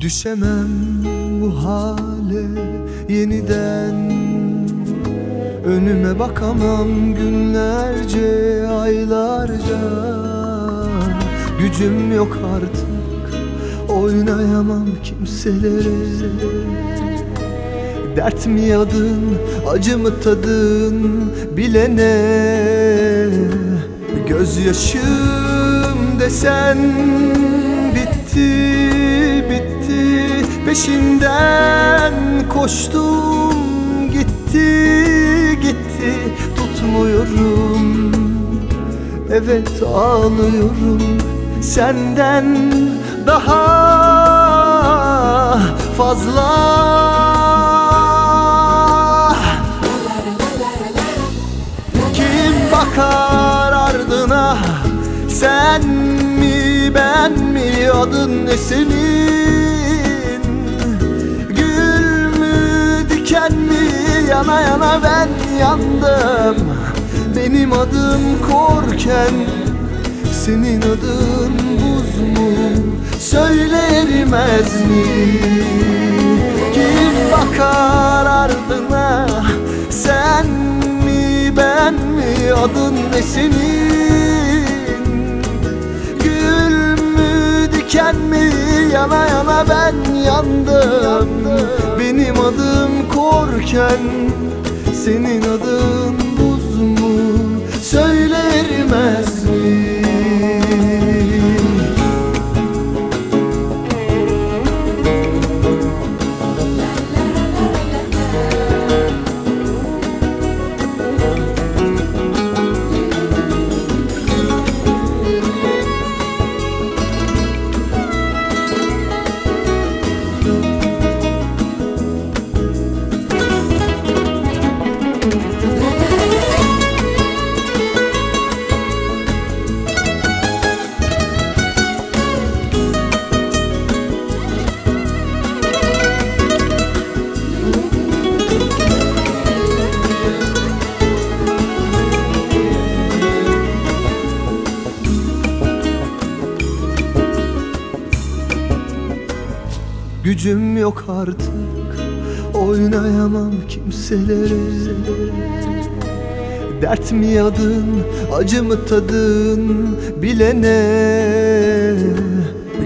Düşemem bu hale yeniden. Önüme bakamam günlerce, aylarca. Gücüm yok artık, oynayamam kimselere. Dert mi yadın, acı mı tadın bilene. Gözyaşım desen bitti, koştum gitti, gitti Tutmuyorum, evet ağlıyorum. Senden daha fazla. Kim bakar ardına? Sen mi ben mi? Adın ne senin yandım. Benim adım korken Senin adın buz mu? Söyle erimez mi? Kim bakar ardına? Sen mi ben mi? Adın ne senin? Gül mü diken mi? Yana yana ben yandım. Benim adım korken Senin adın buz mu? Söyle Gücüm yok artık. Oynayamam kimselere. Dert mi yadın Acı mı tadın Bilene?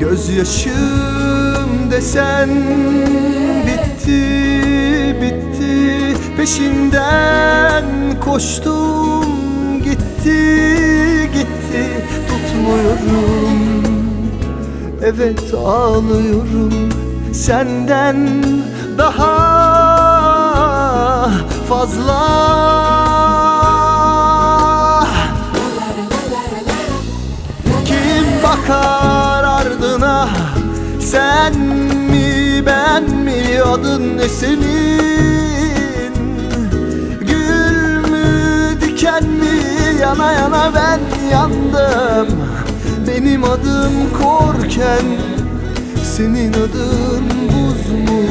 Gözyaşım desen Bitti Bitti. Peşinden koştum Gitti Gitti. Tutmuyorum. Evet ağlıyorum senden daha fazla. Kim bakar ardına? Sen mi ben mi? Adın ne senin? Gül mü diken mi? Yana yana ben yandım. Benim adım korken Senin adın buz mu?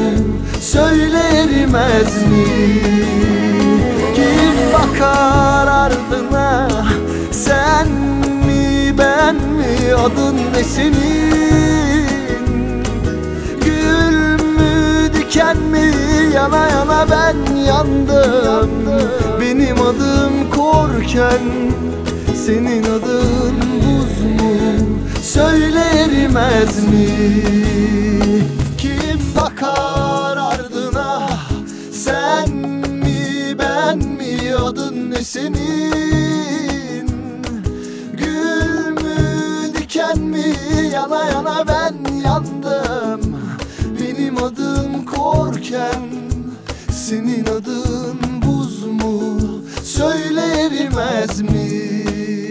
Söyle erimez mi? Kim bakar ardına? Sen mi ben mi? Adın ne senin? Gül mü diken mi? Yana yana ben yandım. Benim adım korken senin adın buz mu? Söyle erimez mi Adın ne senin? Gül mü diken mi? Yana yana ben yandım Benim adım Korkem Senin adın buz mu? Söyle mi?